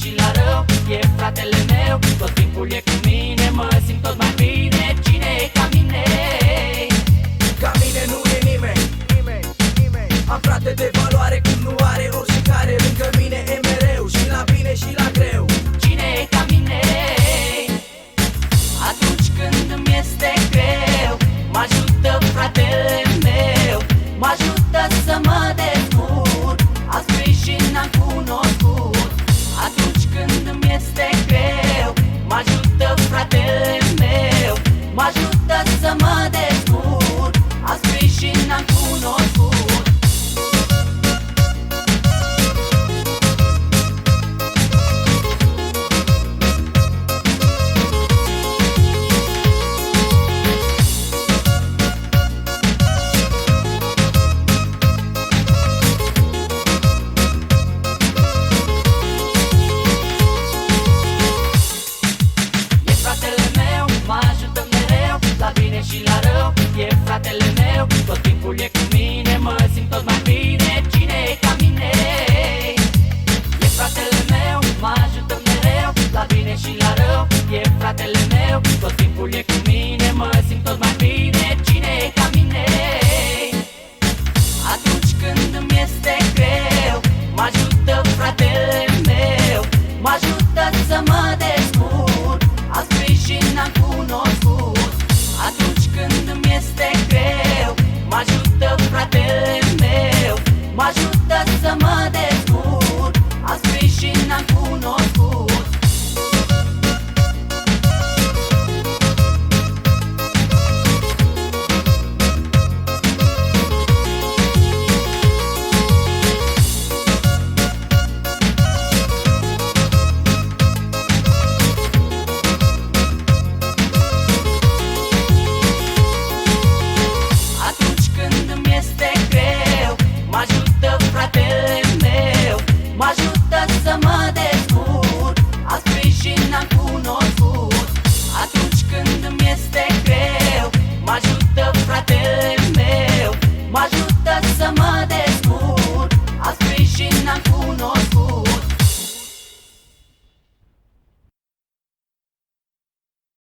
și la rău E fratele meu, tot timpul e cu mine Mă simt tot mai bine, cine e ca mine? Ca mine nu e nimeni, nimeni, nimeni Am frate de valoare cum timpul e cu mine Mă simt tot mai bine, cine e ca mine? E fratele meu, mă ajută mereu La bine și la rău E fratele meu, tot timpul e cu mine Mă simt tot mai bine, cine e ca mine? Atunci când îmi este